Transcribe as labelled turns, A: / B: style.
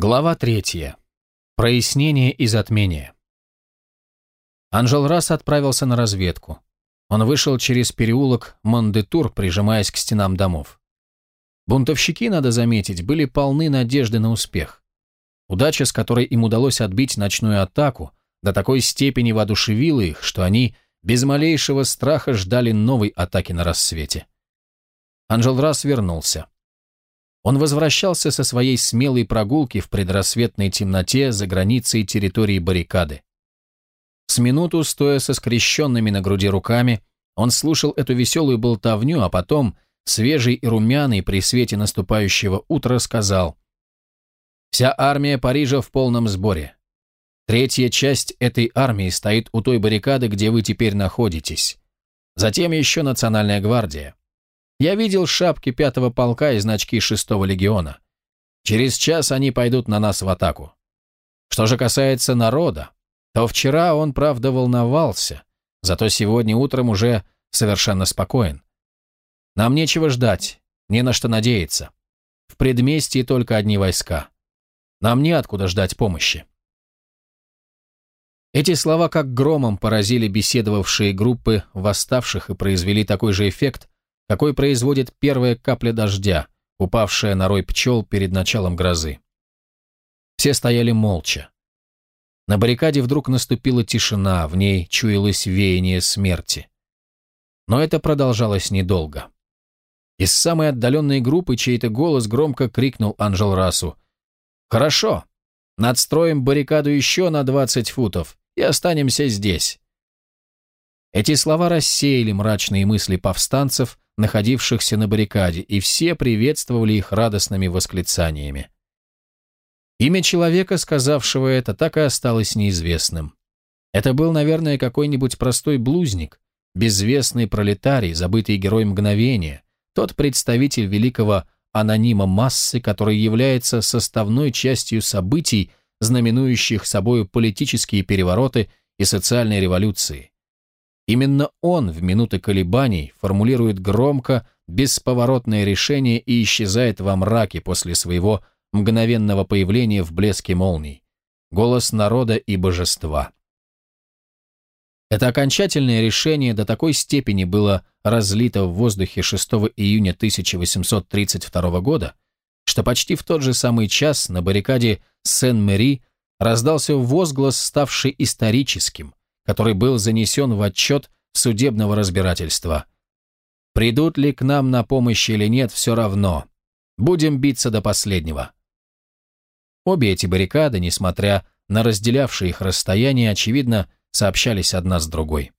A: Глава третья. Прояснение и затмение. Анжел Расс отправился на разведку. Он вышел через переулок Мондетур, прижимаясь к стенам домов. Бунтовщики, надо заметить, были полны надежды на успех. Удача, с которой им удалось отбить ночную атаку, до такой степени воодушевила их, что они без малейшего страха ждали новой атаки на рассвете. Анжел Расс вернулся. Он возвращался со своей смелой прогулки в предрассветной темноте за границей территории баррикады. С минуту, стоя со скрещенными на груди руками, он слушал эту веселую болтовню, а потом, свежий и румяный при свете наступающего утра, сказал «Вся армия Парижа в полном сборе. Третья часть этой армии стоит у той баррикады, где вы теперь находитесь. Затем еще Национальная гвардия. Я видел шапки пятого полка и значки шестого легиона. Через час они пойдут на нас в атаку. Что же касается народа, то вчера он, правда, волновался, зато сегодня утром уже совершенно спокоен. Нам нечего ждать, не на что надеяться. В предместье только одни войска. Нам неоткуда ждать помощи. Эти слова как громом поразили беседовавшие группы восставших и произвели такой же эффект, какой производит первая капля дождя, упавшая на рой пчел перед началом грозы. Все стояли молча. На баррикаде вдруг наступила тишина, в ней чуялось веяние смерти. Но это продолжалось недолго. Из самой отдаленной группы чей-то голос громко крикнул Анжел Расу. «Хорошо, надстроим баррикаду еще на 20 футов и останемся здесь». Эти слова рассеяли мрачные мысли повстанцев, находившихся на баррикаде, и все приветствовали их радостными восклицаниями. Имя человека, сказавшего это, так и осталось неизвестным. Это был, наверное, какой-нибудь простой блузник, безвестный пролетарий, забытый герой мгновения, тот представитель великого анонима массы, который является составной частью событий, знаменующих собою политические перевороты и социальные революции. Именно он в минуты колебаний формулирует громко бесповоротное решение и исчезает во мраке после своего мгновенного появления в блеске молний. Голос народа и божества. Это окончательное решение до такой степени было разлито в воздухе 6 июня 1832 года, что почти в тот же самый час на баррикаде Сен-Мэри раздался возглас, ставший историческим, который был занесен в отчет судебного разбирательства. Придут ли к нам на помощь или нет, все равно. Будем биться до последнего. Обе эти баррикады, несмотря на разделявшие их расстояние, очевидно, сообщались одна с другой.